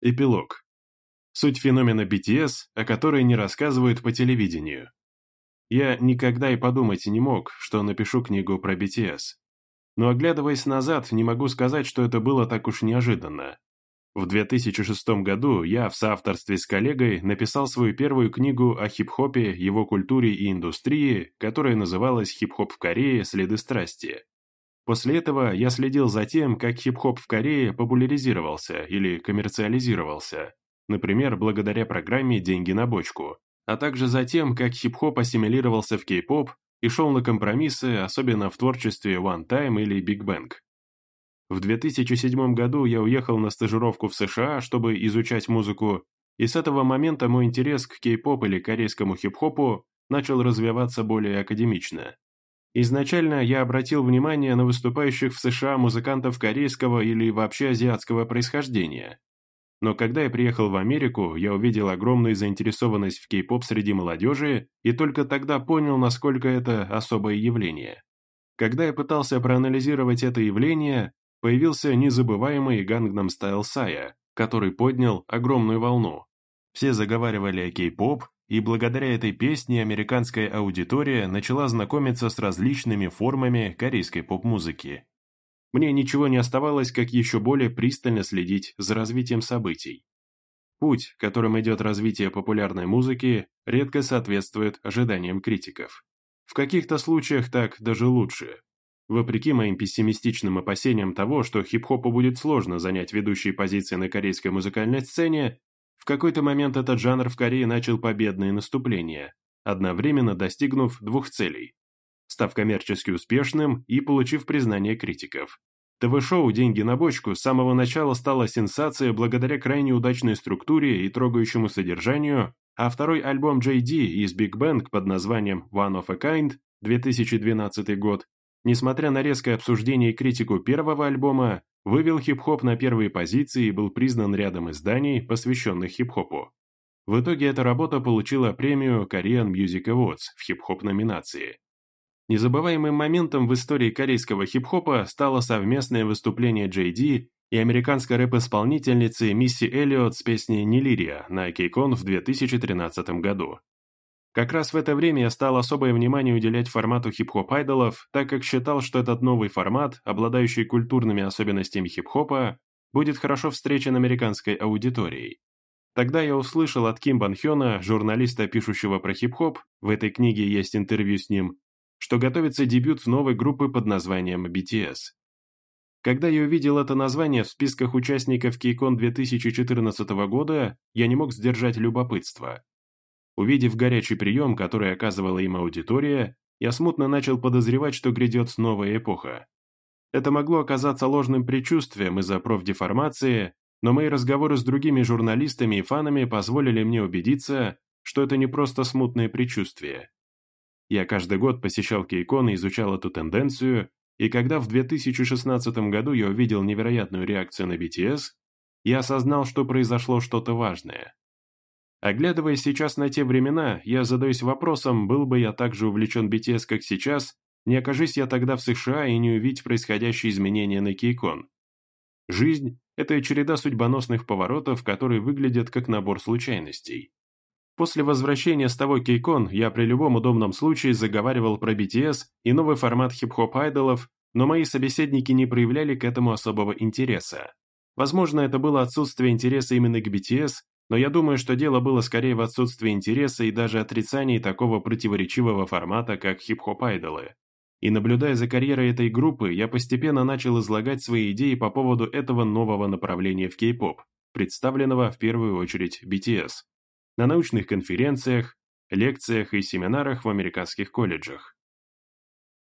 Эпилог. Суть феномена BTS, о которой не рассказывают по телевидению. Я никогда и подумать не мог, что напишу книгу про BTS. Но оглядываясь назад, не могу сказать, что это было так уж неожиданно. В 2006 году я в соавторстве с коллегой написал свою первую книгу о хип-хопе, его культуре и индустрии, которая называлась «Хип-хоп в Корее. Следы страсти». После этого я следил за тем, как хип-хоп в Корее популяризировался или коммерциализировался, например, благодаря программе «Деньги на бочку», а также за тем, как хип-хоп ассимилировался в кей-поп и шел на компромиссы, особенно в творчестве One Time или Big Bang. В 2007 году я уехал на стажировку в США, чтобы изучать музыку, и с этого момента мой интерес к кей-поп или корейскому хип-хопу начал развиваться более академично. Изначально я обратил внимание на выступающих в США музыкантов корейского или вообще азиатского происхождения. Но когда я приехал в Америку, я увидел огромную заинтересованность в кей-поп среди молодежи и только тогда понял, насколько это особое явление. Когда я пытался проанализировать это явление, появился незабываемый Гангнам Стайл Сая, который поднял огромную волну. Все заговаривали о кей-поп, и благодаря этой песне американская аудитория начала знакомиться с различными формами корейской поп-музыки. Мне ничего не оставалось, как еще более пристально следить за развитием событий. Путь, которым идет развитие популярной музыки, редко соответствует ожиданиям критиков. В каких-то случаях так даже лучше. Вопреки моим пессимистичным опасениям того, что хип-хопу будет сложно занять ведущие позиции на корейской музыкальной сцене, какой-то момент этот жанр в Корее начал победные наступления, одновременно достигнув двух целей – став коммерчески успешным и получив признание критиков. ТВ-шоу «Деньги на бочку» с самого начала стало сенсацией благодаря крайне удачной структуре и трогающему содержанию, а второй альбом JD из Big Bang под названием «One of a Kind» 2012 год, несмотря на резкое обсуждение и критику первого альбома, вывел хип-хоп на первые позиции и был признан рядом изданий, посвященных хип-хопу. В итоге эта работа получила премию Korean Music Awards в хип-хоп номинации. Незабываемым моментом в истории корейского хип-хопа стало совместное выступление JD и американской рэп-исполнительницы Мисси Эллиот с песней «Нелирия» на Кейкон в 2013 году. Как раз в это время я стал особое внимание уделять формату хип-хоп айдолов, так как считал, что этот новый формат, обладающий культурными особенностями хип-хопа, будет хорошо встречен американской аудиторией. Тогда я услышал от Ким Банхёна, журналиста, пишущего про хип-хоп, в этой книге есть интервью с ним, что готовится дебют новой группы под названием BTS. Когда я увидел это название в списках участников Кейкон 2014 года, я не мог сдержать любопытство. Увидев горячий прием, который оказывала им аудитория, я смутно начал подозревать, что грядет новая эпоха. Это могло оказаться ложным предчувствием из-за профдеформации, но мои разговоры с другими журналистами и фанами позволили мне убедиться, что это не просто смутные предчувствия. Я каждый год посещал Кейкон и изучал эту тенденцию, и когда в 2016 году я увидел невероятную реакцию на BTS, я осознал, что произошло что-то важное. Оглядываясь сейчас на те времена, я задаюсь вопросом, был бы я так же увлечен BTS, как сейчас, не окажись я тогда в США и не увидеть происходящие изменения на Кейкон. Жизнь – это череда судьбоносных поворотов, которые выглядят как набор случайностей. После возвращения с того Кейкон я при любом удобном случае заговаривал про BTS и новый формат хип-хоп-айдолов, но мои собеседники не проявляли к этому особого интереса. Возможно, это было отсутствие интереса именно к BTS но я думаю, что дело было скорее в отсутствии интереса и даже отрицании такого противоречивого формата, как хип-хоп-айдолы. И наблюдая за карьерой этой группы, я постепенно начал излагать свои идеи по поводу этого нового направления в кей-поп, представленного в первую очередь BTS, на научных конференциях, лекциях и семинарах в американских колледжах.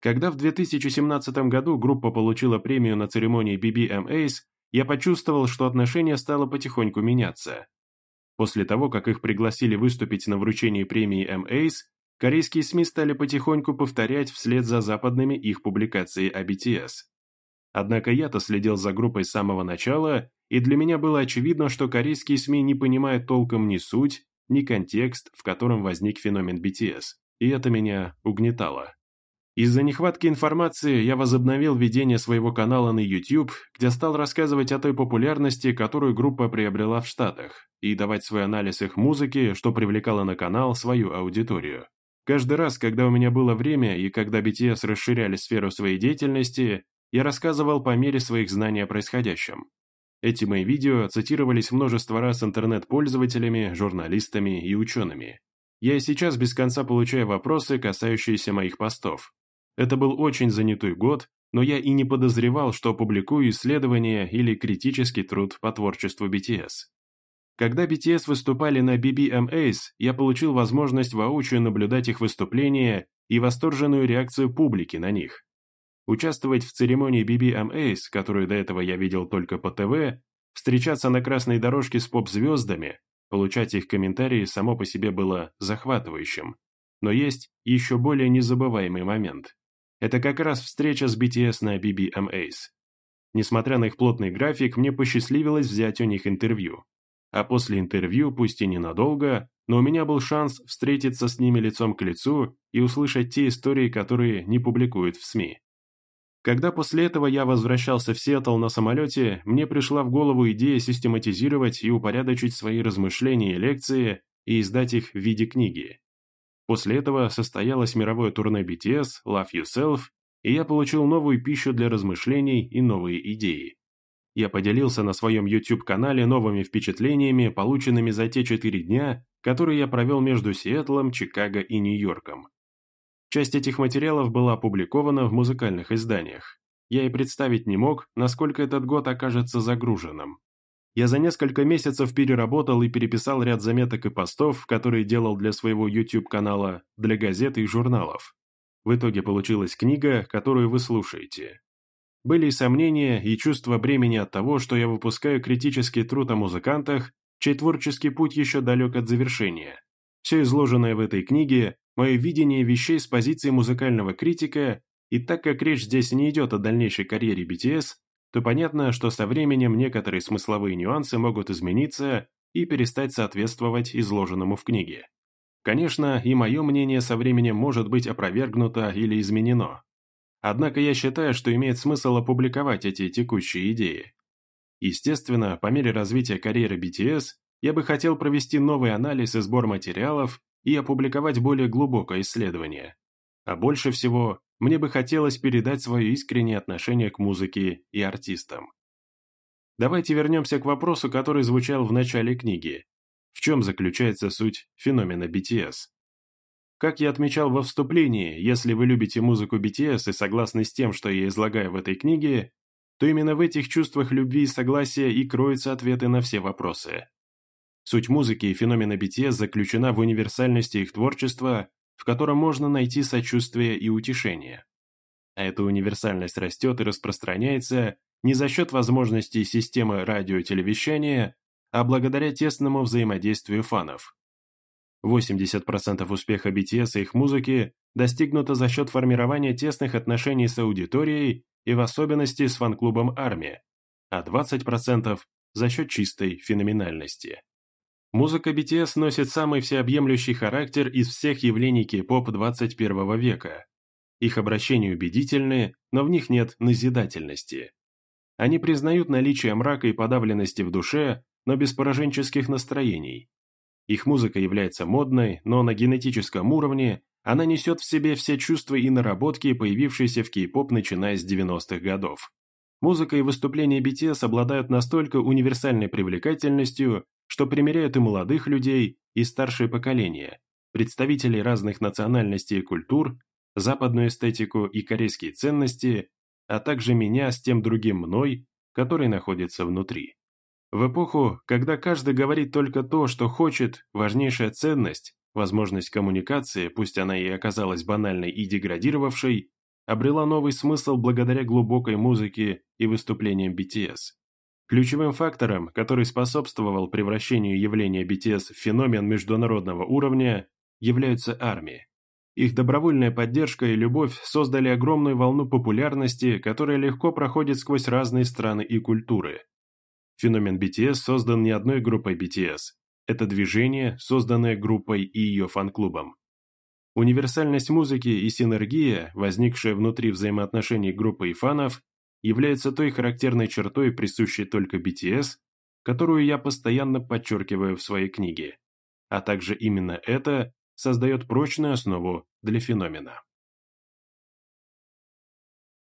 Когда в 2017 году группа получила премию на церемонии BBMAs, я почувствовал, что отношение стало потихоньку меняться, После того, как их пригласили выступить на вручении премии МАС, корейские СМИ стали потихоньку повторять вслед за западными их публикации о BTS. Однако я-то следил за группой с самого начала, и для меня было очевидно, что корейские СМИ не понимают толком ни суть, ни контекст, в котором возник феномен BTS, и это меня угнетало. Из-за нехватки информации я возобновил ведение своего канала на YouTube, где стал рассказывать о той популярности, которую группа приобрела в Штатах, и давать свой анализ их музыки, что привлекало на канал свою аудиторию. Каждый раз, когда у меня было время и когда BTS расширяли сферу своей деятельности, я рассказывал по мере своих знаний о происходящем. Эти мои видео цитировались множество раз интернет-пользователями, журналистами и учеными. Я и сейчас без конца получаю вопросы, касающиеся моих постов, это был очень занятой год, но я и не подозревал, что публикую исследование или критический труд по творчеству BTS. Когда BTS выступали на BBMAs, я получил возможность воочию наблюдать их выступления и восторженную реакцию публики на них. Участвовать в церемонии BBMAs, которую до этого я видел только по ТВ, встречаться на красной дорожке с поп-звездами, получать их комментарии само по себе было захватывающим. Но есть еще более незабываемый момент – это как раз встреча с BTS на BBMAs. Несмотря на их плотный график, мне посчастливилось взять у них интервью. А после интервью, пусть и ненадолго, но у меня был шанс встретиться с ними лицом к лицу и услышать те истории, которые не публикуют в СМИ. Когда после этого я возвращался в Сиэтл на самолете, мне пришла в голову идея систематизировать и упорядочить свои размышления и лекции и издать их в виде книги. После этого состоялось мировое турне BTS «Love Yourself», и я получил новую пищу для размышлений и новые идеи. Я поделился на своем YouTube-канале новыми впечатлениями, полученными за те четыре дня, которые я провел между Сиэтлом, Чикаго и Нью-Йорком. Часть этих материалов была опубликована в музыкальных изданиях. Я и представить не мог, насколько этот год окажется загруженным. Я за несколько месяцев переработал и переписал ряд заметок и постов, которые делал для своего YouTube-канала, для газет и журналов. В итоге получилась книга, которую вы слушаете. Были и сомнения, и чувство бремени от того, что я выпускаю критический труд о музыкантах, чей творческий путь еще далек от завершения. Все изложенное в этой книге – мое видение вещей с позиции музыкального критика, и так как речь здесь не идет о дальнейшей карьере BTS, то понятно, что со временем некоторые смысловые нюансы могут измениться и перестать соответствовать изложенному в книге. Конечно, и мое мнение со временем может быть опровергнуто или изменено. Однако я считаю, что имеет смысл опубликовать эти текущие идеи. Естественно, по мере развития карьеры BTS я бы хотел провести новый анализ и сбор материалов и опубликовать более глубокое исследование. А больше всего мне бы хотелось передать свое искреннее отношение к музыке и артистам. Давайте вернемся к вопросу, который звучал в начале книги. В чем заключается суть феномена BTS? Как я отмечал во вступлении, если вы любите музыку BTS и согласны с тем, что я излагаю в этой книге, то именно в этих чувствах любви и согласия и кроются ответы на все вопросы. Суть музыки и феномена BTS заключена в универсальности их творчества в котором можно найти сочувствие и утешение. А эта универсальность растет и распространяется не за счет возможностей системы радиотелевещания, а благодаря тесному взаимодействию фанов. 80% успеха BTS и их музыки достигнуто за счет формирования тесных отношений с аудиторией и в особенности с фан-клубом «Армия», а 20% за счет чистой феноменальности. Музыка BTS носит самый всеобъемлющий характер из всех явлений кей-поп 21 века. Их обращения убедительные, но в них нет назидательности. Они признают наличие мрака и подавленности в душе, но без пораженческих настроений. Их музыка является модной, но на генетическом уровне она несет в себе все чувства и наработки, появившиеся в кей-поп начиная с 90-х годов. Музыка и выступления BTS обладают настолько универсальной привлекательностью, что примиряют и молодых людей, и старшее поколение, представителей разных национальностей и культур, западную эстетику и корейские ценности, а также меня с тем другим мной, который находится внутри. В эпоху, когда каждый говорит только то, что хочет, важнейшая ценность, возможность коммуникации, пусть она и оказалась банальной и деградировавшей, обрела новый смысл благодаря глубокой музыке и выступлениям BTS. Ключевым фактором, который способствовал превращению явления BTS в феномен международного уровня, являются армии. Их добровольная поддержка и любовь создали огромную волну популярности, которая легко проходит сквозь разные страны и культуры. Феномен BTS создан не одной группой BTS. Это движение, созданное группой и ее фан-клубом. Универсальность музыки и синергия, возникшая внутри взаимоотношений группы и фанов, является той характерной чертой, присущей только BTS, которую я постоянно подчеркиваю в своей книге, а также именно это создает прочную основу для феномена.